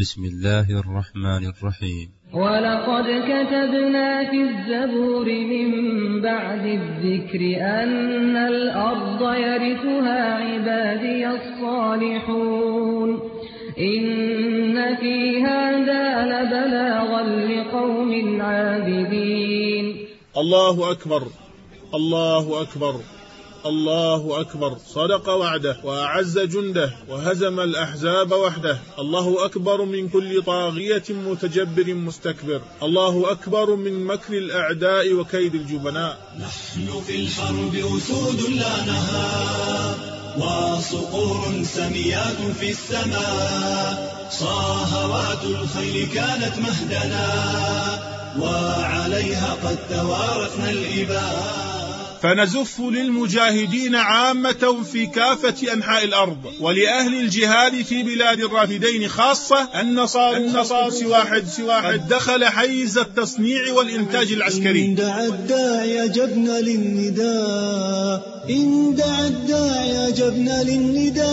بسم الله الرحمن الرحيم. ولقد كتبنا في الزبور من بعد الذكر أن الأرض يرثها عبادي الصالحون. إن في هذا لبلاغا لقوم عابدين. الله أكبر الله أكبر. الله أكبر. صدق وعده وأعز جنده وهزم الأحزاب وحده. الله أكبر من كل طاغية متجبر مستكبر. الله أكبر من مكر الأعداء وكيد الجبناء. نحن في الحرب أسود لا نهار وصقور سميات في السماء. صاهوات الخيل كانت مهدنا وعليها قد توارثنا الإباء. فنزف للمجاهدين عامة في كافة أنحاء الأرض ولأهل الجهاد في بلاد الرافدين خاصة أن صار النصار سواحد. سواحد. دخل حيز التصنيع والإنتاج العسكري. إن دعا الداعي أجبنا للنداء. إن دعا الداعي أجبنا للنداء.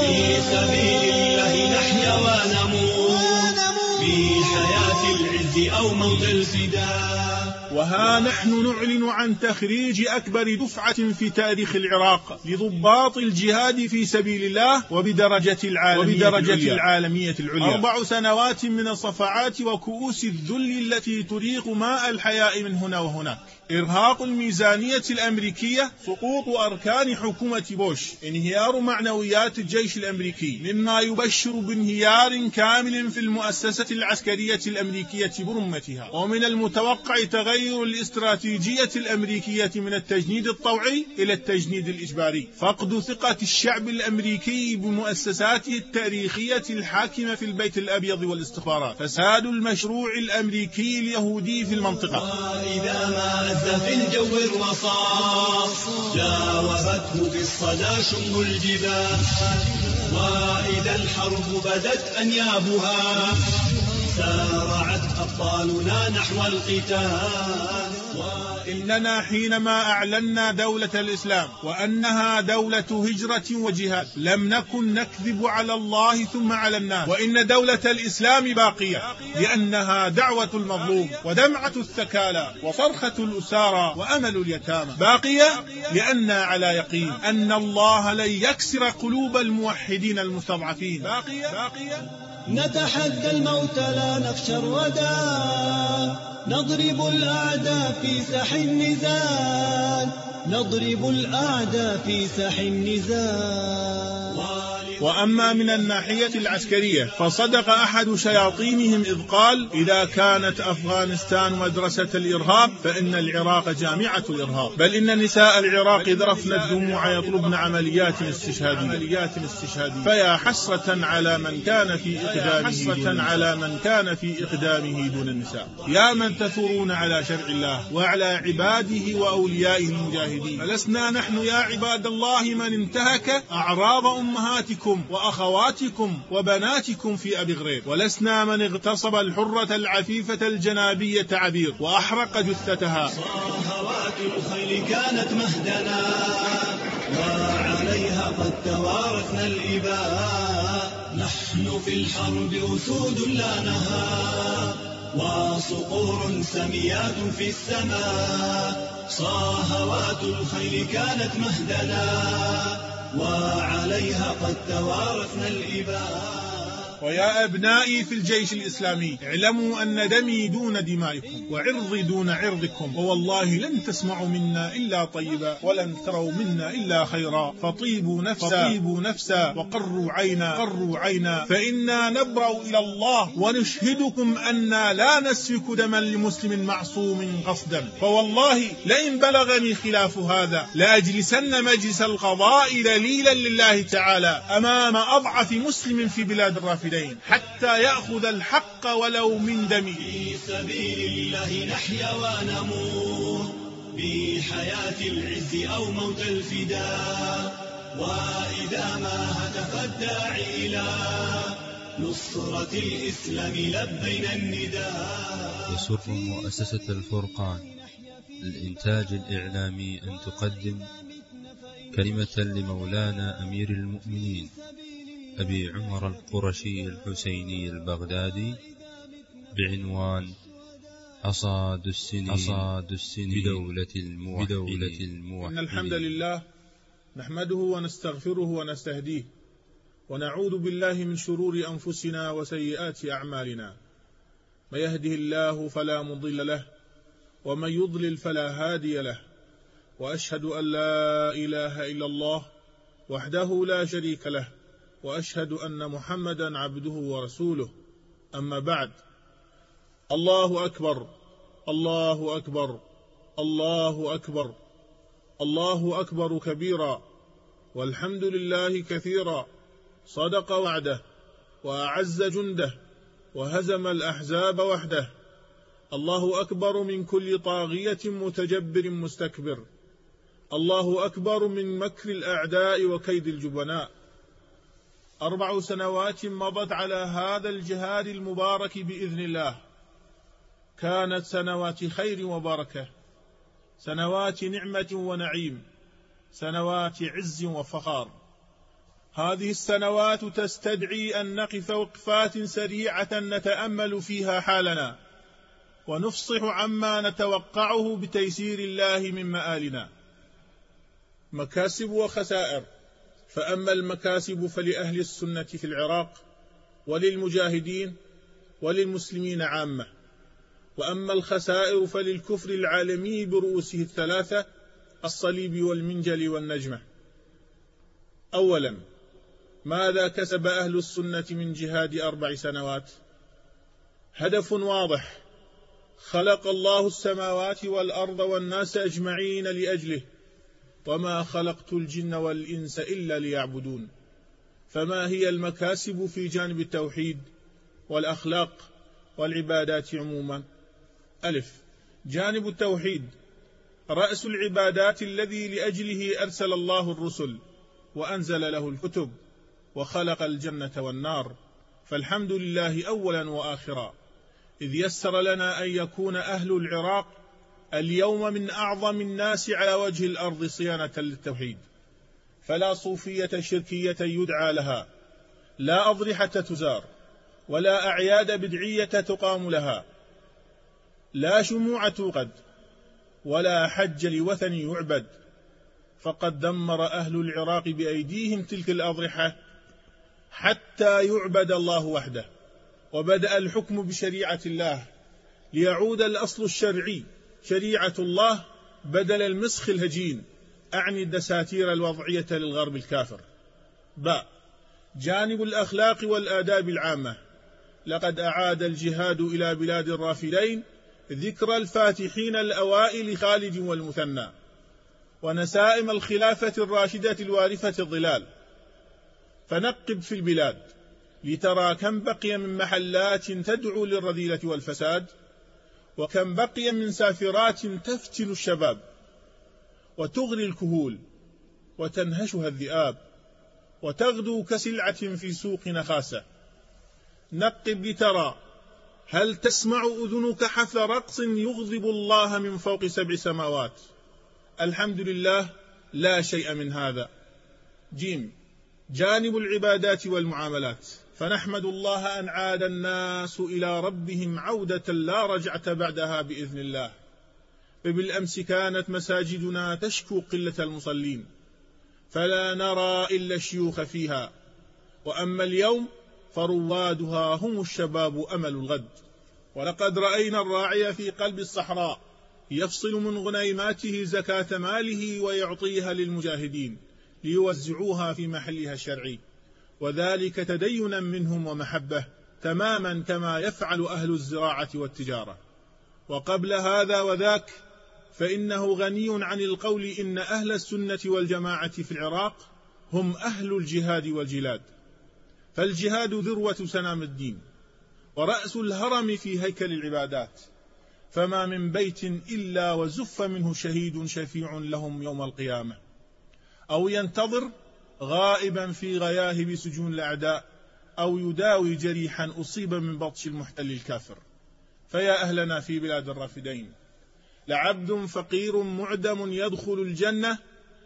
في سبيل الله نحيا ونموت. في حياة العز أو موت الفداء. وها نحن نعلن عن تخريج أكبر دفعة في تاريخ العراق لضباط الجهاد في سبيل الله وبدرجة العالمية, وبدرجة العليا. العالمية العليا أربع سنوات من الصفعات وكؤوس الذل التي تريق ماء الحياء من هنا وهناك إرهاق الميزانية الأمريكية سقوط أركان حكومة بوش. انهيار معنويات الجيش الأمريكي. مما يبشر بانهيار كامل في المؤسسة العسكرية الأمريكية برمتها. ومن المتوقع تغير الاستراتيجية الأمريكية من التجنيد الطوعي إلى التجنيد الإجباري. فقد ثقة الشعب الأمريكي بمؤسساته التاريخية الحاكمة في البيت الأبيض والاستخبارات. فساد المشروع الأمريكي اليهودي في المنطقة. وإذا ما هز في الجو الرصاص جاوبته بالصدى شم الجبال. وإذا الحرب بدت أنيابها. سارعت أبطالنا نحو القتال. إننا حينما أعلنا دولة الإسلام وأنها دولة هجرة وجهاد لم نكن نكذب على الله ثم على الناس. وإن دولة الإسلام باقية لأنها دعوة المظلوم ودمعة الثكالى وصرخة الأسارى وأمل اليتامى. باقية لأننا على يقين أن الله لن يكسر قلوب الموحدين المستضعفين. باقية باقية. نتحدى الموت لا نخشى الردى. نضرب الأعداء في سح النزال. نضرب الأعداء في سح النزال. وأما من الناحية العسكرية فصدق أحد شياطينهم إذ قال إذا كانت أفغانستان مدرسة الإرهاب فإن العراق جامعة الإرهاب. بل إن نساء العراق ذرفن الدموع يطلبن عمليات استشهادية. عمليات استشهادية. فيا حسرة على من كان في إقدامه حسرة على من كان في إقدامه دون النساء. يا من تثورون على شرع الله وعلى عباده وأوليائه المجاهدين. فلسنا نحن يا عباد الله من انتهك؟ أعراض أمهاتكم وأخواتكم وبناتكم في أبي غريب. ولسنا من اغتصب الحرة العفيفة الجنابية عبير وأحرق جثتها. صاهوات الخيل كانت مهدنا. وعليها قد توارثنا الإباء. نحن في الحرب أسود لا نهار وصقور سميات في السماء. صاهوات الخيل كانت مهدنا. وعليها قد توارثنا الإباء. ويا أبنائي في الجيش الإسلامي اعلموا أن دمي دون دمائكم وعرضي دون عرضكم ووالله لن تسمعوا منا إلا طيبا ولن تروا منا إلا خيرا. فطيبوا نفسا فطيبوا نفسا وقروا عينا قروا عينا. فإنا نبرأ إلى الله ونشهدكم أنا لا نسفك دما لمسلم معصوم قصدا. فوالله لئن بلغني خلاف هذا لأجلسن مجلس القضاء دليلا لله تعالى أمام أضعف مسلم في بلاد الرافدين. حتى يأخذ الحق ولو من دمه. في سبيل الله نحيا ونموت بحياة العز أو موت الفداء وإذا ما هتف الداعي إلى نصرة الإسلام لبينا النداء. يسر مؤسسة الفرقان للإنتاج الإعلامي أن تقدم كلمة لمولانا أمير المؤمنين. أبي عمر القرشي الحسيني البغدادي بعنوان حصاد السنين حصاد السنين بدولة الموحدين. بدولة الموحدين. إن الحمد لله نحمده ونستغفره ونستهديه ونعوذ بالله من شرور أنفسنا وسيئات أعمالنا. من يهده الله فلا مضل له ومن يضلل فلا هادي له. وأشهد أن لا إله إلا الله وحده لا شريك له. وأشهد أن محمدا عبده ورسوله. أما بعد الله أكبر الله أكبر الله أكبر الله أكبر كبيرا والحمد لله كثيرا صدق وعده وأعز جنده وهزم الأحزاب وحده. الله أكبر من كل طاغية متجبر مستكبر. الله أكبر من مكر الأعداء وكيد الجبناء. أربع سنوات مضت على هذا الجهاد المبارك بإذن الله. كانت سنوات خير وبركة. سنوات نعمة ونعيم. سنوات عز وفخار. هذه السنوات تستدعي أن نقف وقفات سريعة نتأمل فيها حالنا. ونفصح عما نتوقعه بتيسير الله من مآلنا. مكاسب وخسائر. فأما المكاسب فلأهل السنة في العراق وللمجاهدين وللمسلمين عامة. وأما الخسائر فللكفر العالمي برؤوسه الثلاثة الصليب والمنجل والنجمة. أولا ماذا كسب أهل السنة من جهاد أربع سنوات؟ هدف واضح خلق الله السماوات والأرض والناس أجمعين لأجله. وما خلقت الجن والإنس إلا ليعبدون. فما هي المكاسب في جانب التوحيد والأخلاق والعبادات عموما. ألف. جانب التوحيد. رأس العبادات الذي لأجله أرسل الله الرسل وأنزل له الكتب وخلق الجنة والنار. فالحمد لله أولا وآخرا. إذ يسر لنا أن يكون أهل العراق اليوم من أعظم الناس على وجه الأرض صيانة للتوحيد. فلا صوفية شركية يدعى لها. لا أضرحة تزار ولا أعياد بدعية تقام لها. لا شموع توقد ولا حج لوثن يعبد. فقد دمر أهل العراق بأيديهم تلك الأضرحة حتى يعبد الله وحده. وبدأ الحكم بشريعة الله ليعود الأصل الشرعي شريعة الله بدل المسخ الهجين. أعني الدساتير الوضعية للغرب الكافر. باء جانب الأخلاق والآداب العامة. لقد أعاد الجهاد إلى بلاد الرافدين ذكر الفاتحين الأوائل خالد والمثنى. ونسائم الخلافة الراشدة الوارفة الظلال. فنقب في البلاد لترى كم بقي من محلات تدعو للرذيلة والفساد. وكم بقي من سافرات تفتن الشباب وتغري الكهول وتنهشها الذئاب وتغدو كسلعة في سوق نخاسة. نقب لترى هل تسمع أذنك حث رقص يغضب الله من فوق سبع سماوات؟ الحمد لله لا شيء من هذا. جيم جانب العبادات والمعاملات. فنحمد الله أن عاد الناس إلى ربهم عودة لا رجعة بعدها بإذن الله. فبالأمس كانت مساجدنا تشكو قلة المصلين فلا نرى إلا الشيوخ فيها. وأما اليوم فروادها هم الشباب أمل الغد. ولقد رأينا الراعي في قلب الصحراء يفصل من غنيماته زكاة ماله ويعطيها للمجاهدين ليوزعوها في محلها الشرعي. وذلك تدينا منهم ومحبة تماما كما يفعل أهل الزراعة والتجارة. وقبل هذا وذاك فإنه غني عن القول إن أهل السنة والجماعة في العراق هم أهل الجهاد والجلاد. فالجهاد ذروة سنام الدين ورأس الهرم في هيكل العبادات. فما من بيت إلا وزف منه شهيد شفيع لهم يوم القيامة. أو ينتظر غائبا في غياهب سجون الأعداء أو يداوي جريحا أصيب من بطش المحتل الكافر. فيا أهلنا في بلاد الرافدين لعبد فقير معدم يدخل الجنة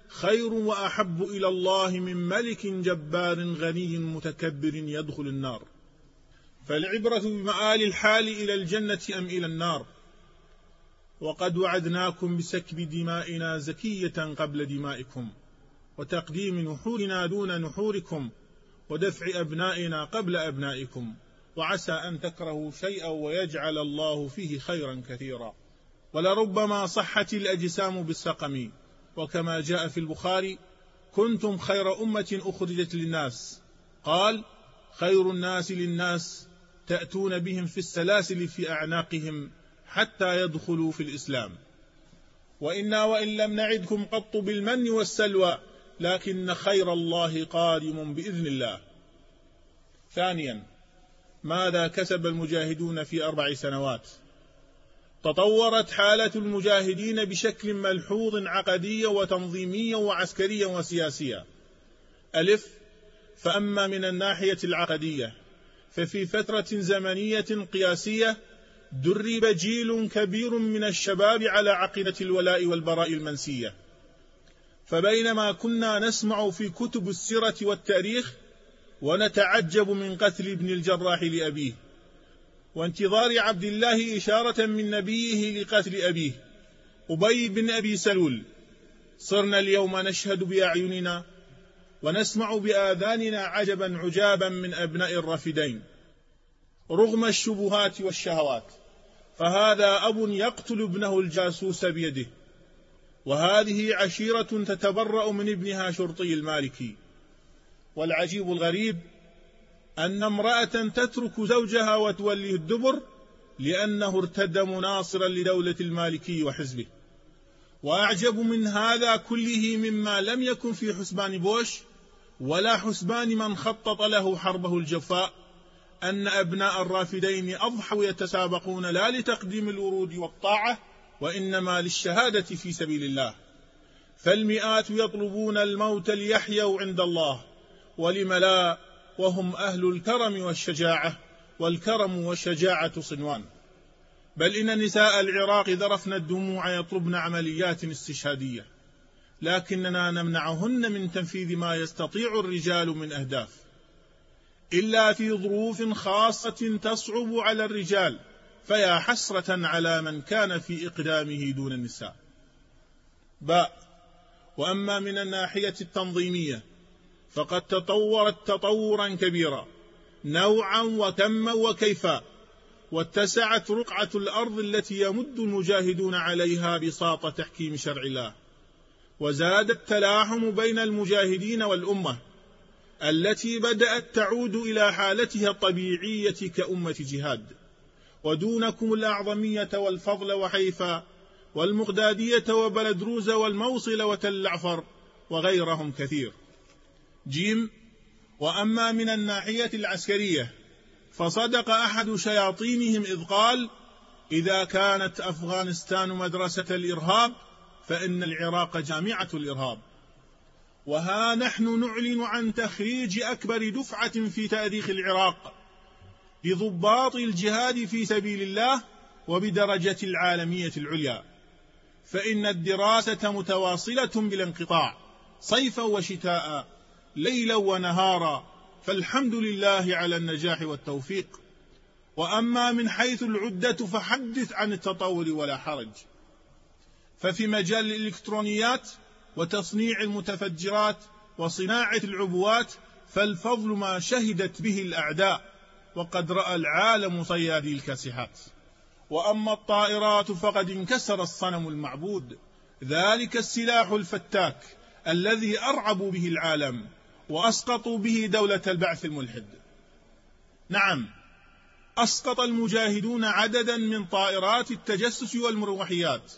خير وأحب إلى الله من ملك جبار غني متكبر يدخل النار. فالعبرة بمآل الحال إلى الجنة أم إلى النار؟ وقد وعدناكم بسكب دمائنا زكية قبل دمائكم. وتقديم نحورنا دون نحوركم ودفع أبنائنا قبل أبنائكم وعسى أن تكرهوا شيئا ويجعل الله فيه خيرا كثيرا. ولربما صحت الأجسام بالسقم وكما جاء في البخاري كنتم خير أمة أخرجت للناس. قال خير الناس للناس تأتون بهم في السلاسل في أعناقهم حتى يدخلوا في الإسلام. وإنا وإن لم نعدكم قط بالمن والسلوى لكن خير الله قادم بإذن الله ثانيا ماذا كسب المجاهدون في أربع سنوات تطورت حالة المجاهدين بشكل ملحوظ عقديا وتنظيميا وعسكريا وسياسيا. ألف فأما من الناحية العقدية ففي فترة زمنية قياسية درب جيل كبير من الشباب على عقيدة الولاء والبراء المنسية. فبينما كنا نسمع في كتب السيرة والتاريخ ونتعجب من قتل ابن الجراح لأبيه وانتظار عبد الله إشارة من نبيه لقتل أبيه أبي بن أبي سلول. صرنا اليوم نشهد بأعيننا ونسمع بآذاننا عجبا عجابا من أبناء الرافدين رغم الشبهات والشهوات فهذا أب يقتل ابنه الجاسوس بيده. وهذه عشيرة تتبرأ من ابنها شرطي المالكي. والعجيب الغريب أن امرأة تترك زوجها وتوليه الدبر لأنه ارتد مناصرا لدولة المالكي وحزبه. وأعجب من هذا كله مما لم يكن في حسبان بوش ولا حسبان من خطط له حربه الجفاء أن أبناء الرافدين أضحوا يتسابقون لا لتقديم الورود والطاعة وإنما للشهادة في سبيل الله. فالمئات يطلبون الموت ليحيوا عند الله ولم لا؟ وهم أهل الكرم والشجاعة والكرم والشجاعة صنوان. بل إن نساء العراق ذرفن الدموع يطلبن عمليات استشهادية لكننا نمنعهن من تنفيذ ما يستطيع الرجال من أهداف. إلا في ظروف خاصة تصعب على الرجال فيا حسرة على من كان في إقدامه دون النساء. باء وأما من الناحية التنظيمية فقد تطورت تطورا كبيرا نوعا وكما وكيفا واتسعت رقعة الأرض التي يمد المجاهدون عليها بساط تحكيم شرع الله. وزاد التلاحم بين المجاهدين والأمة التي بدأت تعود إلى حالتها الطبيعية كأمة جهاد. ودونكم الأعظمية والفضل وحيفا والمقدادية وبلدروز والموصل وتل عفر وغيرهم كثير. جيم وأما من الناحية العسكرية فصدق أحد شياطينهم إذ قال إذا كانت أفغانستان مدرسة الإرهاب فإن العراق جامعة الإرهاب. وها نحن نعلن عن تخريج أكبر دفعة في تاريخ العراق. بضباط الجهاد في سبيل الله وبدرجة العالمية العليا. فإن الدراسة متواصلة بلا انقطاع صيفا وشتاء ليلا ونهارا فالحمد لله على النجاح والتوفيق. وأما من حيث العدة فحدث عن التطور ولا حرج. ففي مجال الإلكترونيات وتصنيع المتفجرات وصناعة العبوات فالفضل ما شهدت به الأعداء. وقد رأى العالم صيادي الكاسحات. وأما الطائرات فقد انكسر الصنم المعبود. ذلك السلاح الفتاك الذي أرعبوا به العالم وأسقطوا به دولة البعث الملحد. نعم أسقط المجاهدون عددا من طائرات التجسس والمروحيات.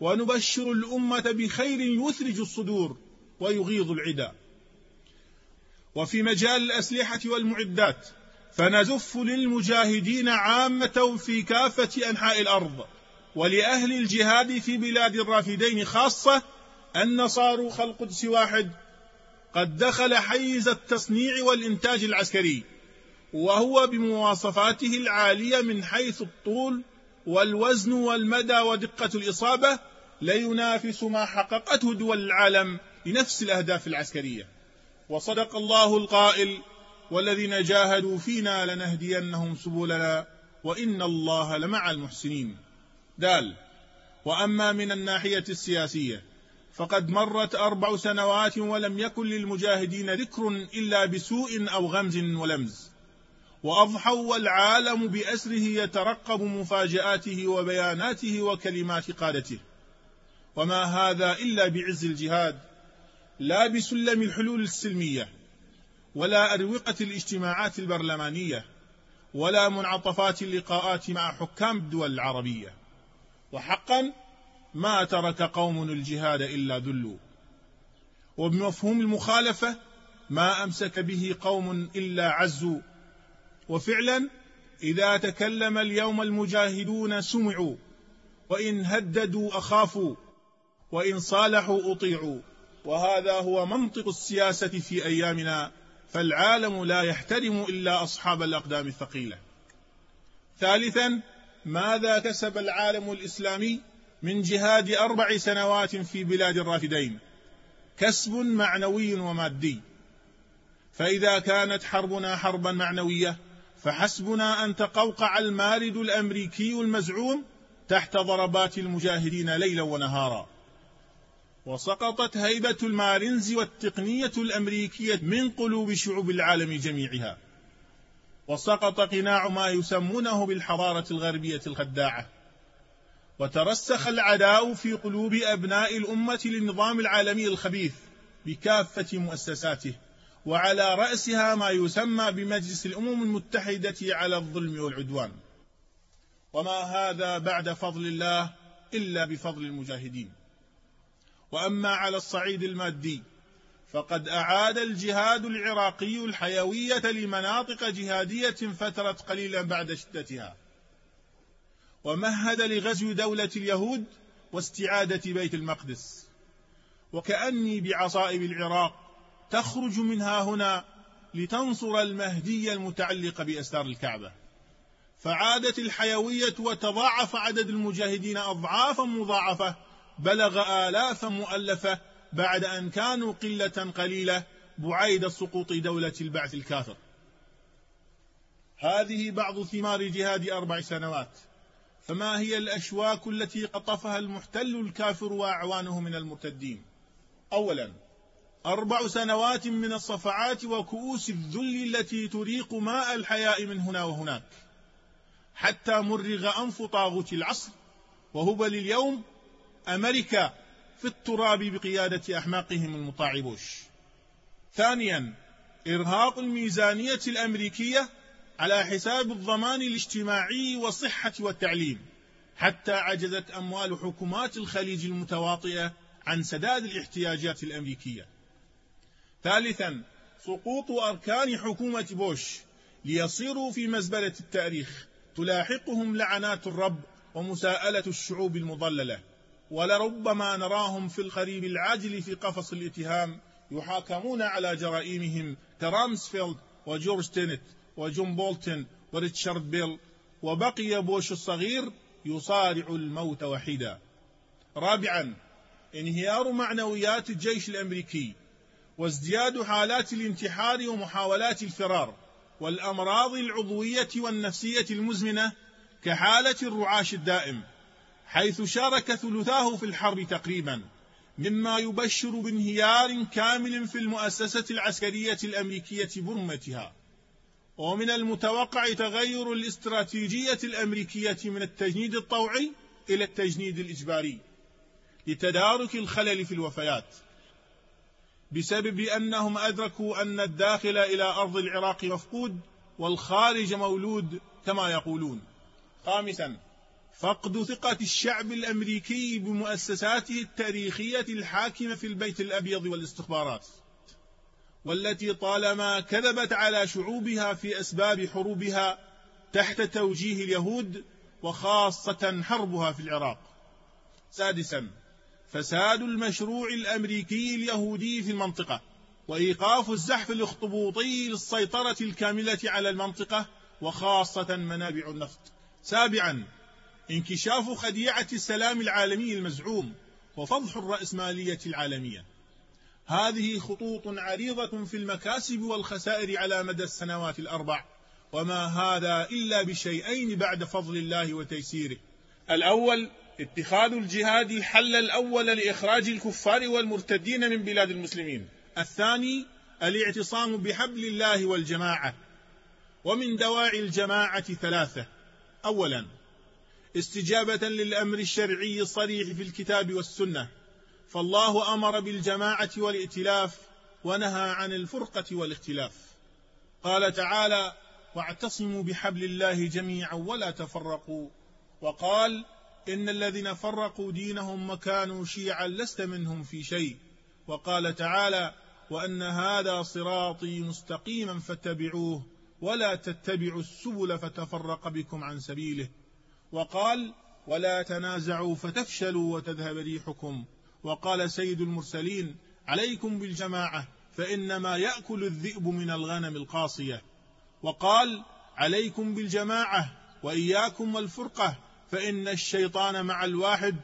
ونبشر الأمة بخير يثلج الصدور ويغيظ العدا. وفي مجال الأسلحة والمعدات فنزف للمجاهدين عامة في كافة أنحاء الأرض ولأهل الجهاد في بلاد الرافدين خاصة أن صاروخ القدس واحد قد دخل حيز التصنيع والإنتاج العسكري وهو بمواصفاته العالية من حيث الطول والوزن والمدى ودقة الإصابة لينافس ما حققته دول العالم لنفس الأهداف العسكرية. وصدق الله القائل والذين جاهدوا فينا لنهدينهم سبلنا وإن الله لمع المحسنين. دال وأما من الناحية السياسية فقد مرت أربع سنوات ولم يكن للمجاهدين ذكر إلا بسوء أو غمز ولمز. وأضحوا والعالم بأسره يترقب مفاجآته وبياناته وكلمات قادته. وما هذا إلا بعز الجهاد لا بسلم الحلول السلمية. ولا أروقة الاجتماعات البرلمانية ولا منعطفات اللقاءات مع حكام الدول العربية. وحقا ما ترك قوم الجهاد إلا ذلوا. وبمفهوم المخالفة ما أمسك به قوم إلا عزوا. وفعلا إذا تكلم اليوم المجاهدون سمعوا وإن هددوا أخافوا وإن صالحوا أطيعوا. وهذا هو منطق السياسة في أيامنا فالعالم لا يحترم إلا أصحاب الأقدام الثقيلة. ثالثا ماذا كسب العالم الإسلامي من جهاد أربع سنوات في بلاد الرافدين؟ كسب معنوي ومادي. فإذا كانت حربنا حربا معنوية فحسبنا أن تقوقع المارد الأمريكي المزعوم تحت ضربات المجاهدين ليلا ونهارا. وسقطت هيبة المارنز والتقنية الأمريكية من قلوب شعوب العالم جميعها. وسقط قناع ما يسمونه بالحضارة الغربية الخداعة. وترسخ العداء في قلوب أبناء الأمة للنظام العالمي الخبيث بكافة مؤسساته وعلى رأسها ما يسمى بمجلس الأمم المتحدة على الظلم والعدوان. وما هذا بعد فضل الله إلا بفضل المجاهدين. وأما على الصعيد المادي فقد أعاد الجهاد العراقي الحيوية لمناطق جهادية فترت قليلا بعد شدتها. ومهد لغزو دولة اليهود واستعادة بيت المقدس. وكأني بعصائب العراق تخرج منها هنا لتنصر المهدي المتعلق بأستار الكعبة. فعادت الحيوية وتضاعف عدد المجاهدين أضعافا مضاعفة بلغ آلافا مؤلفة بعد أن كانوا قلة قليلة بعيد سقوط دولة البعث الكافر. هذه بعض ثمار جهاد أربع سنوات. فما هي الأشواك التي قطفها المحتل الكافر وأعوانه من المرتدين؟ أولا أربع سنوات من الصفعات وكؤوس الذل التي تريق ماء الحياء من هنا وهناك. حتى مرغ أنف طاغوت العصر وهبل اليوم أمريكا في التراب بقيادة أحماقهم المطاعبوش ثانيا إرهاق الميزانية الأمريكية على حساب الضمان الاجتماعي والصحة والتعليم حتى عجزت أموال حكومات الخليج المتواطئة عن سداد الاحتياجات الأمريكية. ثالثا سقوط أركان حكومة بوش ليصيروا في مزبلة التاريخ تلاحقهم لعنات الرب ومساءلة الشعوب المضللة. ولربما نراهم في القريب العاجل في قفص الاتهام يحاكمون على جرائمهم كرامسفيلد وجورج تينت وجون بولتن وريتشارد بيل وبقي بوش الصغير يصارع الموت وحيدا. رابعا انهيار معنويات الجيش الأمريكي وازدياد حالات الانتحار ومحاولات الفرار والأمراض العضوية والنفسية المزمنة كحالة الرعاش الدائم. حيث شارك ثلثاه في الحرب تقريبا مما يبشر بانهيار كامل في المؤسسة العسكرية الأمريكية برمتها. ومن المتوقع تغير الاستراتيجية الأمريكية من التجنيد الطوعي إلى التجنيد الإجباري لتدارك الخلل في الوفيات بسبب أنهم أدركوا أن الداخل إلى أرض العراق مفقود والخارج مولود كما يقولون. خامسا فقد ثقة الشعب الأمريكي بمؤسساته التاريخية الحاكمة في البيت الأبيض والاستخبارات والتي طالما كذبت على شعوبها في أسباب حروبها تحت توجيه اليهود وخاصة حربها في العراق. سادسا فساد المشروع الأمريكي اليهودي في المنطقة وإيقاف الزحف الاخطبوطي للسيطرة الكاملة على المنطقة وخاصة منابع النفط. سابعا انكشاف خديعة السلام العالمي المزعوم وفضح الرأسمالية العالمية. هذه خطوط عريضة في المكاسب والخسائر على مدى السنوات الأربع وما هذا إلا بشيئين بعد فضل الله وتيسيره. الأول اتخاذ الجهاد الحل الأول لإخراج الكفار والمرتدين من بلاد المسلمين. الثاني الاعتصام بحبل الله والجماعة ومن دواعي الجماعة ثلاثة. أولا استجابة للأمر الشرعي الصريح في الكتاب والسنة. فالله أمر بالجماعة والائتلاف ونهى عن الفرقة والاختلاف. قال تعالى واعتصموا بحبل الله جميعا ولا تفرقوا وقال إن الذين فرقوا دينهم وكانوا شيعا لست منهم في شيء وقال تعالى وأن هذا صراطي مستقيما فاتبعوه ولا تتبعوا السبل فتفرق بكم عن سبيله وقال ولا تنازعوا فتفشلوا وتذهب ريحكم. وقال سيد المرسلين عليكم بالجماعة فإنما يأكل الذئب من الغنم القاصية. وقال عليكم بالجماعة وإياكم والفرقة فإن الشيطان مع الواحد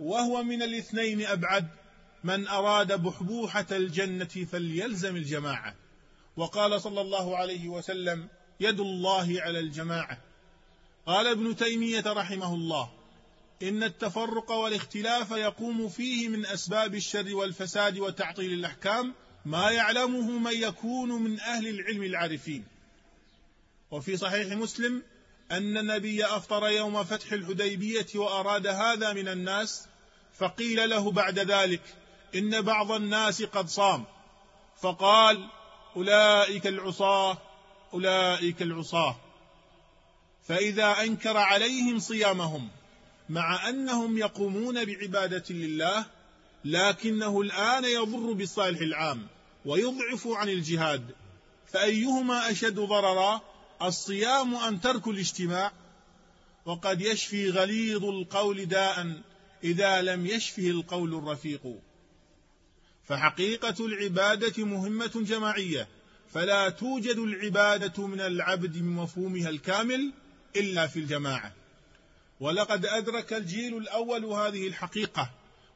وهو من الاثنين أبعد. من أراد بحبوحة الجنة فليلزم الجماعة. وقال صلى الله عليه وسلم يد الله على الجماعة. قال ابن تيمية رحمه الله إن التفرق والاختلاف يقوم فيه من أسباب الشر والفساد وتعطيل الأحكام ما يعلمه من يكون من أهل العلم العارفين. وفي صحيح مسلم أن النبي أفطر يوم فتح الحديبية وأراد هذا من الناس فقيل له بعد ذلك إن بعض الناس قد صام فقال أولئك العصاة أولئك العصاة. فإذا أنكر عليهم صيامهم مع أنهم يقومون بعبادة لله لكنه الآن يضر بالصالح العام ويضعف عن الجهاد فأيهما أشد ضررا؟ الصيام أم ترك الاجتماع؟ وقد يشفي غليظ القول داء إذا لم يشفه القول الرفيق. فحقيقة العبادة مهمة جماعية فلا توجد العبادة من العبد بمفهومها الكامل إلا في الجماعة. ولقد أدرك الجيل الأول هذه الحقيقة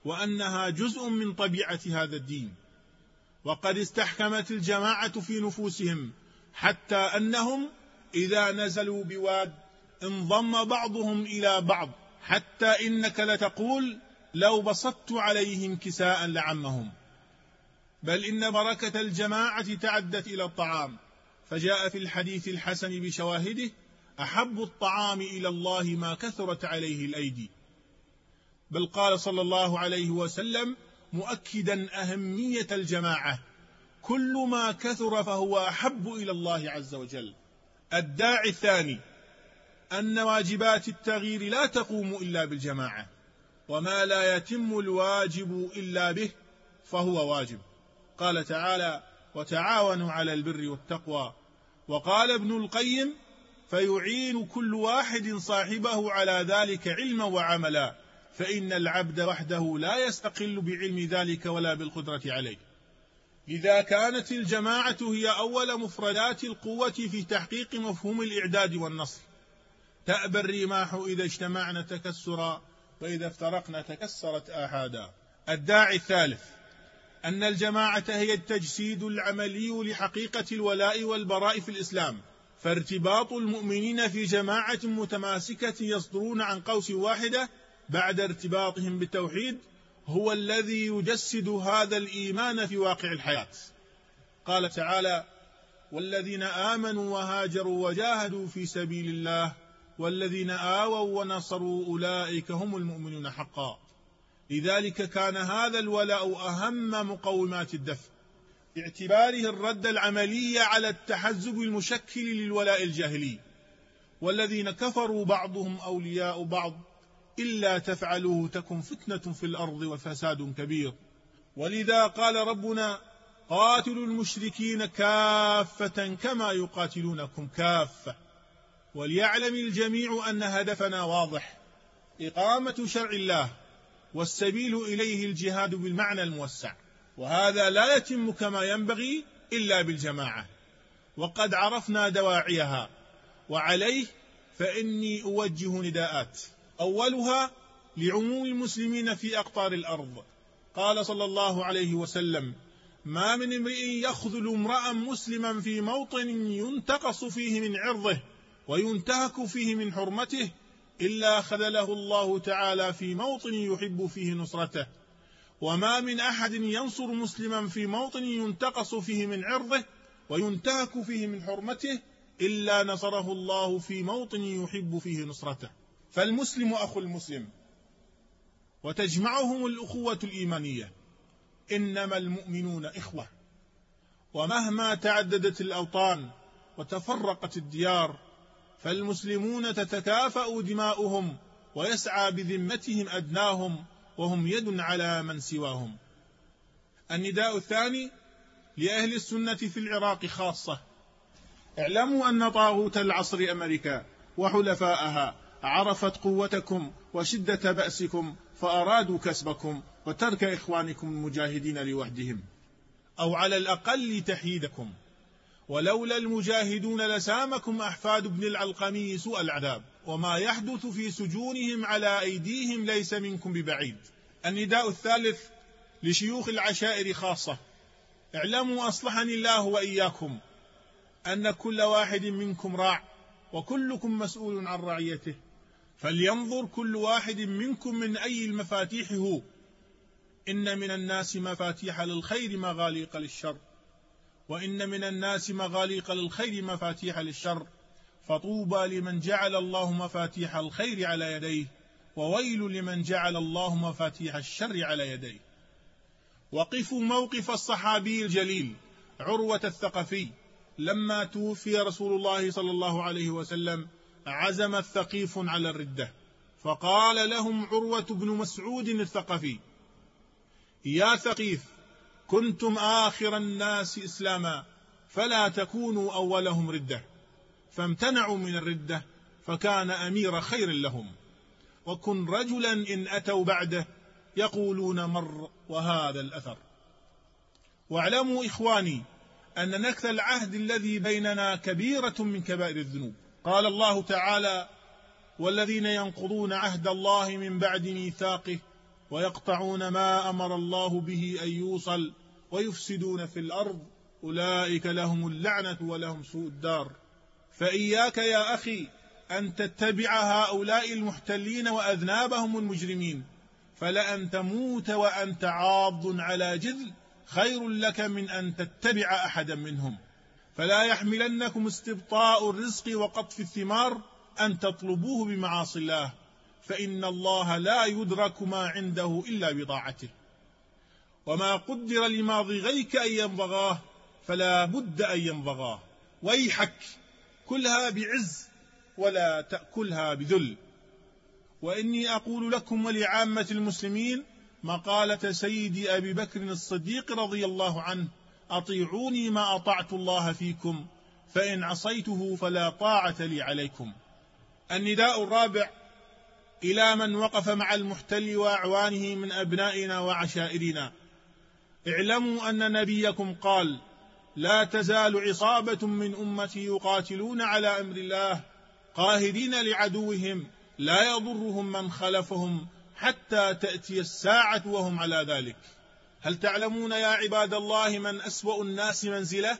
وأنها جزء من طبيعة هذا الدين. وقد استحكمت الجماعة في نفوسهم حتى أنهم إذا نزلوا بواد انضم بعضهم إلى بعض حتى إنك لتقول لو بسطت عليهم كساء لعمهم. بل إن بركة الجماعة تعدت إلى الطعام. فجاء في الحديث الحسن بشواهده أحب الطعام إلى الله ما كثرت عليه الأيدي. بل قال صلى الله عليه وسلم مؤكدا أهمية الجماعة كل ما كثر فهو أحب إلى الله عز وجل. الداعي الثاني أن واجبات التغيير لا تقوم إلا بالجماعة وما لا يتم الواجب إلا به فهو واجب. قال تعالى وتعاونوا على البر والتقوى وقال ابن القيم فيعين كل واحد صاحبه على ذلك علما وعملا. فإن العبد وحده لا يستقل بعلم ذلك ولا بالقدرة عليه. إذا كانت الجماعة هي أول مفردات القوة في تحقيق مفهوم الإعداد والنصر. تأبى الرماح إذا اجتمعنا تكسرا وإذا افترقنا تكسرت آحادا. الداعي الثالث أن الجماعة هي التجسيد العملي لحقيقة الولاء والبراء في الإسلام. فارتباط المؤمنين في جماعة متماسكة يصدرون عن قوس واحدة بعد ارتباطهم بالتوحيد هو الذي يجسد هذا الإيمان في واقع الحياة. قال تعالى والذين آمنوا وهاجروا وجاهدوا في سبيل الله والذين آووا ونصروا أولئك هم المؤمنون حقا. لذلك كان هذا الولاء أهم مقومات الدفع. باعتباره الرد العملي على التحزب المشكل للولاء الجاهلي والذين كفروا بعضهم أولياء بعض إلا تفعلوه تكن فتنة في الأرض وفساد كبير. ولذا قال ربنا قاتلوا المشركين كافة كما يقاتلونكم كافة. وليعلم الجميع أن هدفنا واضح إقامة شرع الله والسبيل إليه الجهاد بالمعنى الموسع. وهذا لا يتم كما ينبغي إلا بالجماعة. وقد عرفنا دواعيها وعليه فإني أوجه نداءات. أولها لعموم المسلمين في أقطار الأرض. قال صلى الله عليه وسلم ما من امرئ يخذل امرأ مسلما في موطن ينتقص فيه من عرضه وينتهك فيه من حرمته إلا خذله الله تعالى في موطن يحب فيه نصرته. وما من أحد ينصر مسلما في موطن ينتقص فيه من عرضه وينتهك فيه من حرمته إلا نصره الله في موطن يحب فيه نصرته. فالمسلم أخو المسلم وتجمعهم الأخوة الإيمانية. إنما المؤمنون إخوة ومهما تعددت الأوطان وتفرقت الديار فالمسلمون تتكافأ دماؤهم ويسعى بذمتهم أدناهم وهم يد على من سواهم. النداء الثاني لأهل السنة في العراق خاصة. اعلموا أن طاغوت العصر أمريكا وحلفاءها عرفت قوتكم وشدة بأسكم فأرادوا كسبكم وترك إخوانكم المجاهدين لوحدهم. أو على الأقل تحييدكم. ولولا المجاهدون لسامكم أحفاد ابن العلقمي سوء العذاب. وما يحدث في سجونهم على أيديهم ليس منكم ببعيد. النداء الثالث لشيوخ العشائر خاصة. اعلموا أصلحني الله وإياكم أن كل واحد منكم راع وكلكم مسؤول عن رعيته. فلينظر كل واحد منكم من أي المفاتيح هو. إن من الناس مفاتيح للخير مغاليق للشر. وإن من الناس مغاليق للخير مفاتيح للشر. فطوبى لمن جعل الله مفاتيح الخير على يديه وويل لمن جعل الله مفاتيح الشر على يديه. وقفوا موقف الصحابي الجليل عروة الثقفي لما توفي رسول الله صلى الله عليه وسلم عزم الثقيف على الردة. فقال لهم عروة بن مسعود الثقفي يا ثقيف كنتم آخر الناس إسلاما فلا تكونوا أولهم ردة. فامتنعوا من الردة فكان أمير خير لهم. وكن رجلا إن أتوا بعده يقولون مر وهذا الأثر. واعلموا إخواني أن نكث العهد الذي بيننا كبيرة من كبائر الذنوب. قال الله تعالى والذين ينقضون عهد الله من بعد ميثاقه ويقطعون ما أمر الله به أن يوصل ويفسدون في الأرض أولئك لهم اللعنة ولهم سوء الدار. فإياك يا أخي أن تتبع هؤلاء المحتلين وأذنابهم المجرمين. فلأن تموت وأنت عاض على جذل خير لك من أن تتبع أحدا منهم. فلا يحملنكم استبطاء الرزق وقطف الثمار أن تطلبوه بمعاصي الله. فإن الله لا يدرك ما عنده إلا بطاعته وما قدر لماضغيك أن ينبغاه فلا بد أن ينبغاه. ويحك كلها بعز ولا تأكلها بذل. وإني أقول لكم ولعامة المسلمين مقالة سيدي أبي بكر الصديق رضي الله عنه أطيعوني ما أطعت الله فيكم فإن عصيته فلا طاعة لي عليكم. النداء الرابع إلى من وقف مع المحتل وأعوانه من أبنائنا وعشائرنا. اعلموا أن نبيكم قال لا تزال عصابة من أمتي يقاتلون على أمر الله قاهدين لعدوهم لا يضرهم من خلفهم حتى تأتي الساعة وهم على ذلك. هل تعلمون يا عباد الله من أسوأ الناس منزله؟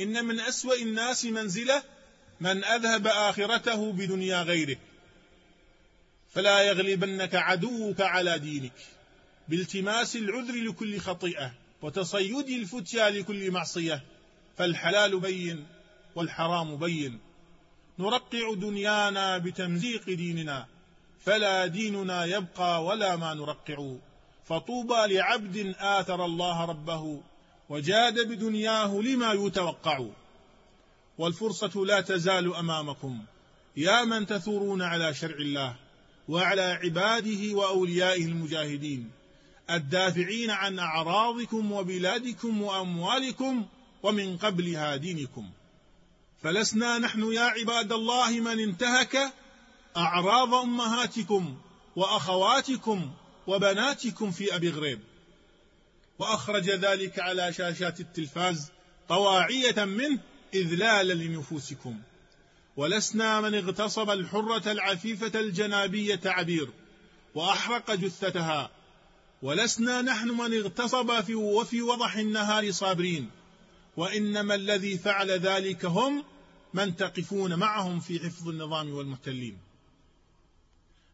إن من أسوأ الناس منزله من أذهب آخرته بدنيا غيره. فلا يغلبنك عدوك على دينك بالتماس العذر لكل خطيئة. وتصيد الفتيا لكل معصية فالحلال بين والحرام بين. نرقع دنيانا بتمزيق ديننا فلا ديننا يبقى ولا ما نرقع. فطوبى لعبد آثر الله ربه وجاد بدنياه لما يتوقع. والفرصة لا تزال أمامكم. يا من تثورون على شرع الله وعلى عباده وأوليائه المجاهدين. الدافعين عن أعراضكم وبلادكم وأموالكم ومن قبلها دينكم. فلسنا نحن يا عباد الله من انتهك أعراض أمهاتكم وأخواتكم وبناتكم في أبي غريب. وأخرج ذلك على شاشات التلفاز طواعية منه إذلالا لنفوسكم. ولسنا من اغتصب الحرة العفيفة الجنابية عبير وأحرق جثتها ولسنا نحن من اغتصب في وفي وضح النهار صابرين. وإنما الذي فعل ذلك هم من تقفون معهم في حفظ النظام والمحتلين.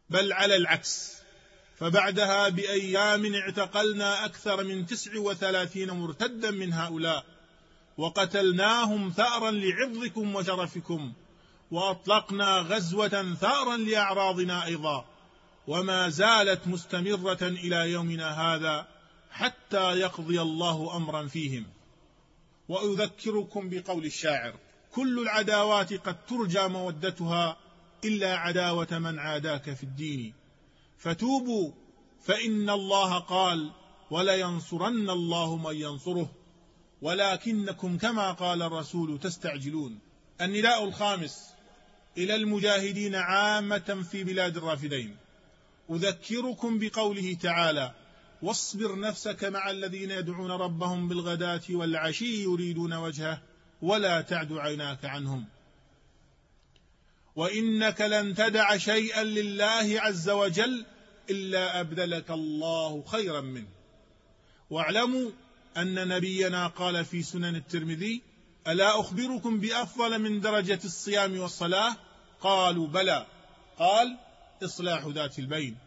بل على العكس فبعدها بأيام اعتقلنا أكثر من تسع وثلاثين مرتدا من هؤلاء وقتلناهم ثأرا لعرضكم وشرفكم وأطلقنا غزوة ثأرا لأعراضنا أيضا. وما زالت مستمرة إلى يومنا هذا حتى يقضي الله أمرا فيهم. وأذكركم بقول الشاعر كل العداوات قد ترجى مودتها إلا عداوة من عاداك في الدين. فتوبوا فإن الله قال ولينصرن الله من ينصره ولكنكم كما قال الرسول تستعجلون. النداء الخامس إلى المجاهدين عامة في بلاد الرافدين أذكركم بقوله تعالى واصبر نفسك مع الذين يدعون ربهم بالغداة والعشي يريدون وجهه ولا تعد عيناك عنهم. وإنك لن تدع شيئا لله عز وجل إلا أبدلك الله خيرا منه. واعلموا أن نبينا قال في سنن الترمذي ألا أخبركم بأفضل من درجة الصيام والصلاة؟ قالوا بلى. قال إصلاح ذات البين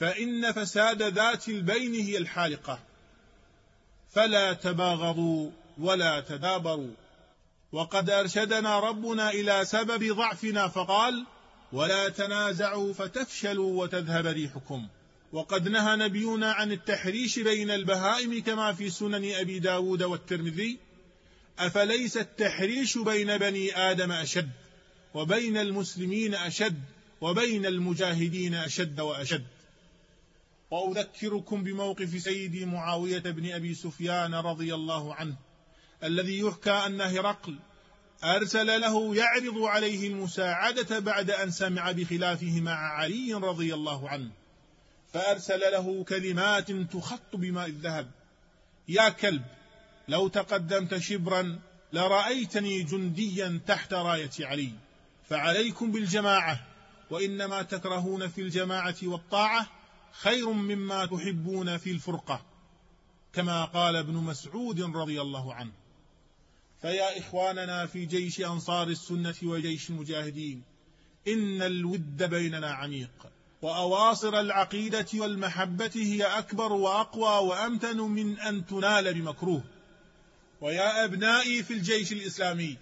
فإن فساد ذات البين هي الحالقة. فلا تباغضوا ولا تدابروا. وقد أرشدنا ربنا إلى سبب ضعفنا فقال ولا تنازعوا فتفشلوا وتذهب ريحكم. وقد نهى نبينا عن التحريش بين البهائم كما في سنن أبي داود والترمذي أفليس التحريش بين بني آدم أشد وبين المسلمين أشد؟ وبين المجاهدين أشد وأشد. وأذكركم بموقف سيدي معاوية بن أبي سفيان رضي الله عنه الذي يحكى أن هرقل أرسل له يعرض عليه المساعدة بعد أن سمع بخلافه مع علي رضي الله عنه. فأرسل له كلمات تخط بماء الذهب. يا كلب لو تقدمت شبرا لرأيتني جنديا تحت راية علي فعليكم بالجماعة وإنما تكرهون في الجماعة والطاعة خير مما تحبون في الفرقة كما قال ابن مسعود رضي الله عنه. فيا إخواننا في جيش أنصار السنة وجيش المجاهدين إن الود بيننا عميق وأواصر العقيدة والمحبة هي أكبر وأقوى وأمتن من أن تنال بمكروه. ويا أبنائي في الجيش الإسلامي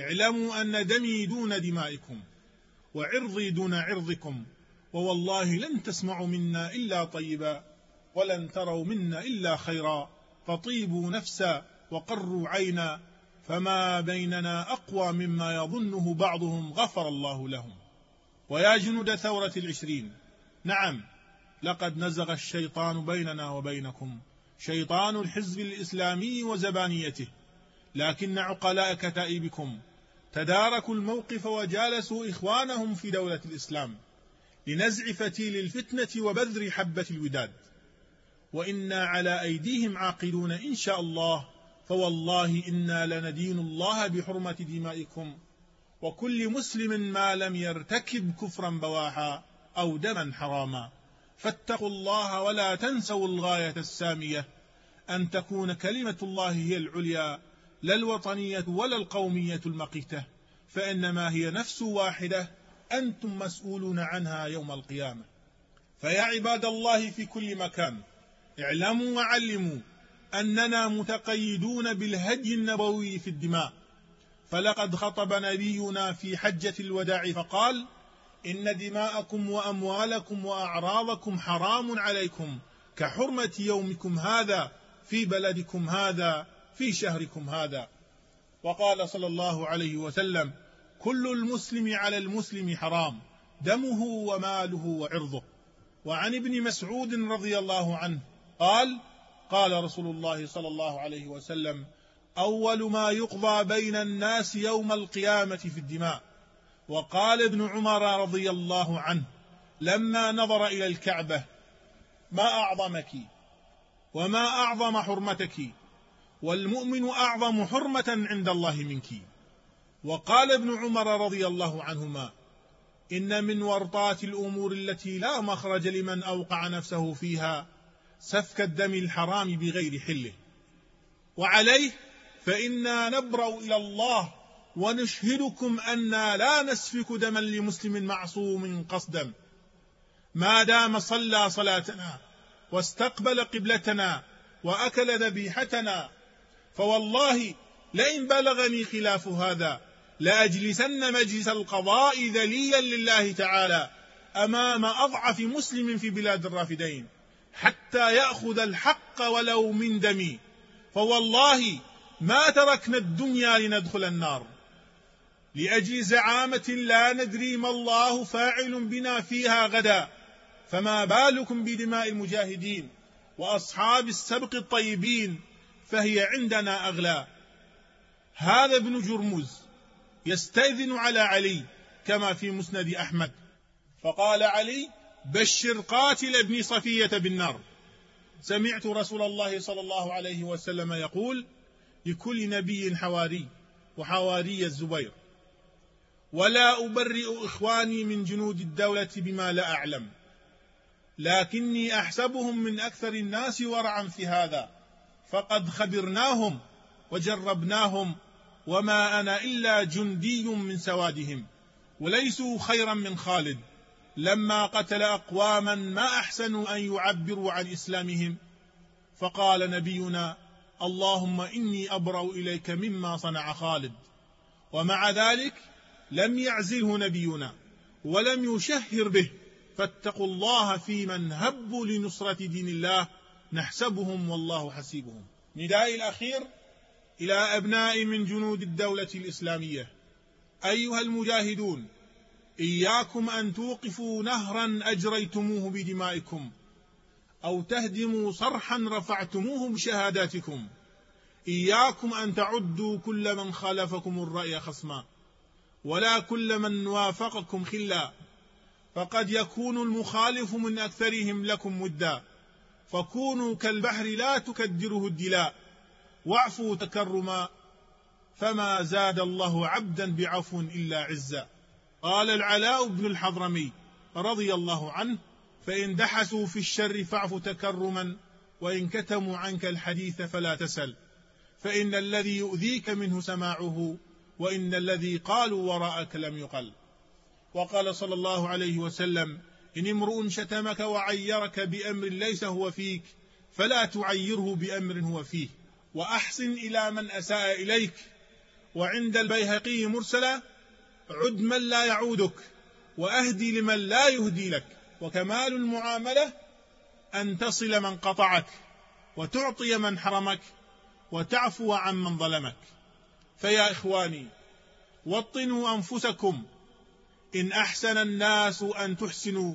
اعلموا أن دمي دون دمائكم. وعرضي دون عرضكم ووالله لن تسمعوا منا إلا طيبا ولن تروا منا إلا خيرا فطيبوا نفسا وقروا عينا فما بيننا أقوى مما يظنه بعضهم غفر الله لهم. ويا جنود ثورة العشرين نعم لقد نزغ الشيطان بيننا وبينكم شيطان الحزب الإسلامي وزبانيته لكن عقلاء كتائبكم تداركوا الموقف وجالسوا إخوانهم في دولة الإسلام لنزع فتيل الفتنة وبذر حبة الوداد. وإنا على أيديهم عاقلون إن شاء الله فوالله إنا لندين الله بحرمة دمائكم. وكل مسلم ما لم يرتكب كفرا بواحا أو دما حراما. فاتقوا الله ولا تنسوا الغاية السامية أن تكون كلمة الله هي العليا. لا الوطنية ولا القومية المقيتة فإنما هي نفس واحدة أنتم مسؤولون عنها يوم القيامة. فيا عباد الله في كل مكان اعلموا وعلموا أننا متقيدون بالهدي النبوي في الدماء. فلقد خطب نبينا في حجة الوداع فقال إن دماءكم وأموالكم وأعراضكم حرام عليكم كحرمة يومكم هذا في بلدكم هذا في شهركم هذا. وقال صلى الله عليه وسلم كل المسلم على المسلم حرام دمه وماله وعرضه. وعن ابن مسعود رضي الله عنه قال قال رسول الله صلى الله عليه وسلم أول ما يقضى بين الناس يوم القيامة في الدماء. وقال ابن عمر رضي الله عنه لما نظر إلى الكعبة ما أعظمك؟ وما أعظم حرمتك؟ والمؤمن أعظم حرمة عند الله منك. وقال ابن عمر رضي الله عنهما إن من ورطات الأمور التي لا مخرج لمن أوقع نفسه فيها سفك الدم الحرام بغير حله. وعليه فإنا نبرأ إلى الله ونشهدكم أنا لا نسفك دما لمسلم معصوم قصدا. ما دام صلى صلاتنا واستقبل قبلتنا وأكل ذبيحتنا فوالله لئن بلغني خلاف هذا لأجلسن مجلس القضاء ذليا لله تعالى أمام أضعف مسلم في بلاد الرافدين حتى يأخذ الحق ولو من دمي. فوالله ما تركنا الدنيا لندخل النار. لأجل زعامة لا ندري ما الله فاعل بنا فيها غدا. فما بالكم بدماء المجاهدين وأصحاب السبق الطيبين فهي عندنا أغلى. هذا ابن جرمز يستأذن على علي كما في مسند أحمد. فقال علي بشر قاتل ابن صفية بالنار. سمعت رسول الله صلى الله عليه وسلم يقول لكل نبي حواري وحواري الزبير. ولا أبرئ إخواني من جنود الدولة بما لا أعلم. لكني أحسبهم من أكثر الناس ورعا في هذا. فقد خبرناهم وجربناهم وما أنا إلا جندي من سوادهم وليسوا خيرا من خالد. لما قتل أقواما ما أحسنوا أن يعبروا عن إسلامهم. فقال نبينا اللهم إني أبرأ إليك مما صنع خالد. ومع ذلك لم يعزله نبينا ولم يشهر به. فاتقوا الله في من هبوا لنصرة دين الله نحسبهم والله حسيبهم. ندائي الأخير إلى أبناء من جنود الدولة الإسلامية. أيها المجاهدون إياكم أن توقفوا نهرا أجريتموه بدمائكم أو تهدموا صرحا رفعتموه بشهاداتكم إياكم أن تعدوا كل من خالفكم الرأي خصما ولا كل من وافقكم خلا. فقد يكون المخالف من أكثرهم لكم ودا. فكونوا كالبحر لا تكدره الدلاء واعفوا تكرما فما زاد الله عبدا بعفو إلا عزا. قال العلاء بن الحضرمي رضي الله عنه فإن دحسوا في الشر فاعف تكرما وإن كتموا عنك الحديث فلا تسل. فإن الذي يؤذيك منه سماعه وإن الذي قالوا وراءك لم يقل. وقال صلى الله عليه وسلم إن امرؤ شتمك وعيرك بأمر ليس هو فيك فلا تعيره بأمر هو فيه. وأحسن إلى من أساء إليك. وعند البيهقي مرسلا عد من لا يعودك وأهدي لمن لا يهدي لك. وكمال المعاملة أن تصل من قطعك وتعطي من حرمك وتعفو عن من ظلمك. فيا إخواني وطنوا أنفسكم. إن أحسن الناس أن تحسنوا.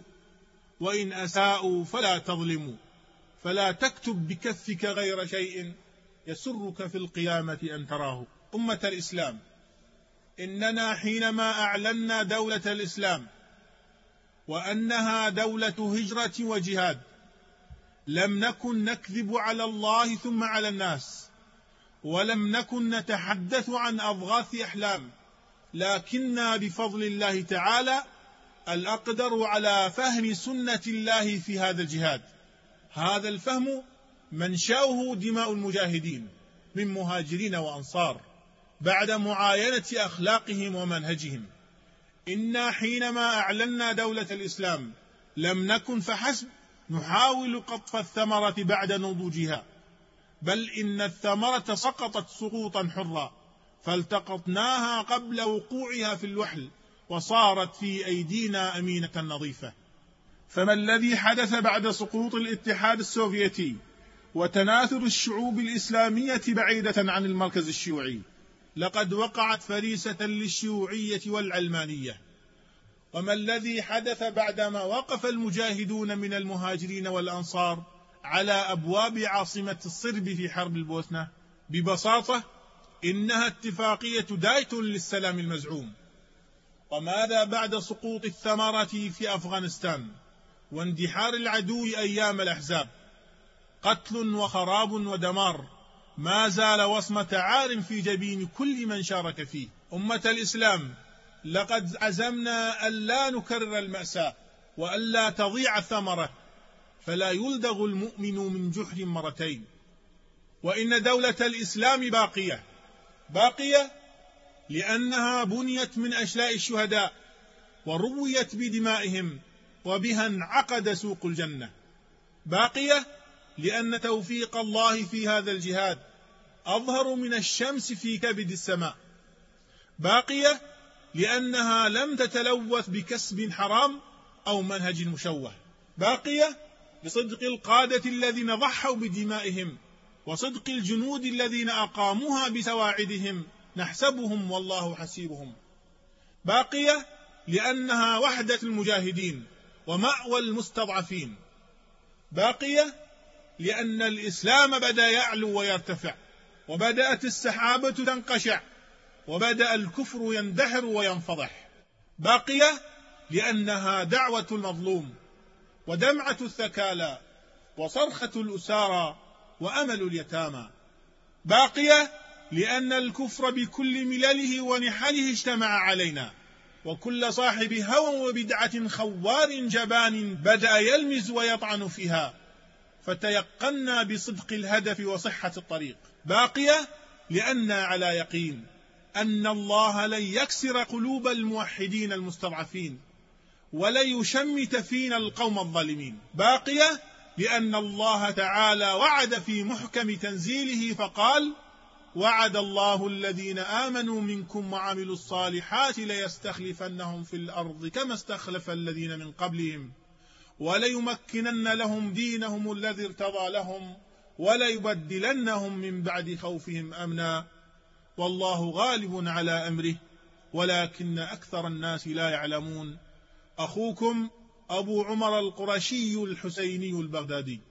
وإن أساءوا فلا تظلموا فلا تكتب بكفك غير شيء يسرك في القيامة أن تراه. أمة الإسلام إننا حينما أعلنا دولة الإسلام وأنها دولة هجرة وجهاد لم نكن نكذب على الله ثم على الناس ولم نكن نتحدث عن أضغاث أحلام لكنا بفضل الله تعالى الأقدر على فهم سنة الله في هذا الجهاد. هذا الفهم منشأه دماء المجاهدين من مهاجرين وأنصار بعد معاينة أخلاقهم ومنهجهم. إنا حينما أعلنا دولة الإسلام لم نكن فحسب نحاول قطف الثمرة بعد نضوجها بل إن الثمرة سقطت سقوطا حرا فالتقطناها قبل وقوعها في الوحل وصارت في أيدينا أمينة نظيفة. فما الذي حدث بعد سقوط الاتحاد السوفيتي وتناثر الشعوب الإسلامية بعيدة عن المركز الشيوعي؟ لقد وقعت فريسة للشيوعية والعلمانية. وما الذي حدث بعدما وقف المجاهدون من المهاجرين والأنصار على أبواب عاصمة الصرب في حرب البوسنة ببساطة إنها اتفاقية دايتون للسلام المزعوم. وماذا بعد سقوط الثمرة في أفغانستان واندحار العدو أيام الأحزاب؟ قتل وخراب ودمار ما زال وصمة عار في جبين كل من شارك فيه. أمة الإسلام لقد عزمنا ألا نكرر المأساة وألا تضيع الثمرة فلا يلدغ المؤمن من جحر مرتين. وإن دولة الإسلام باقية باقية لأنها بنيت من أشلاء الشهداء ورويت بدمائهم وبها انعقد سوق الجنة. باقية لأن توفيق الله في هذا الجهاد أظهر من الشمس في كبد السماء. باقية لأنها لم تتلوث بكسب حرام أو منهج مشوه. باقية بصدق القادة الذين ضحوا بدمائهم وصدق الجنود الذين أقاموها بسواعدهم نحسبهم والله حسيبهم. باقية لأنها وحدة المجاهدين ومأوى المستضعفين. باقية لأن الإسلام بدأ يعلو ويرتفع وبدأت السحابة تنقشع وبدأ الكفر يندحر وينفضح. باقية لأنها دعوة المظلوم ودمعة الثكالى وصرخة الأسارى وأمل اليتامى. باقية لأن الكفر بكل ملله ونحله اجتمع علينا. وكل صاحب هوى وبدعة خوار جبان بدأ يلمز ويطعن فيها. فتيقنا بصدق الهدف وصحة الطريق. باقية لأن على يقين أن الله لن يكسر قلوب الموحدين المستضعفين ولن يشمت فينا القوم الظالمين. باقية لأن الله تعالى وعد في محكم تنزيله فقال وعد الله الذين آمنوا منكم وعملوا الصالحات ليستخلفنهم في الأرض كما استخلف الذين من قبلهم وليمكنن لهم دينهم الذي ارتضى لهم وليبدلنهم من بعد خوفهم أمنا. والله غالب على أمره ولكن أكثر الناس لا يعلمون. أخوكم أبو عمر القرشي الحسيني البغدادي.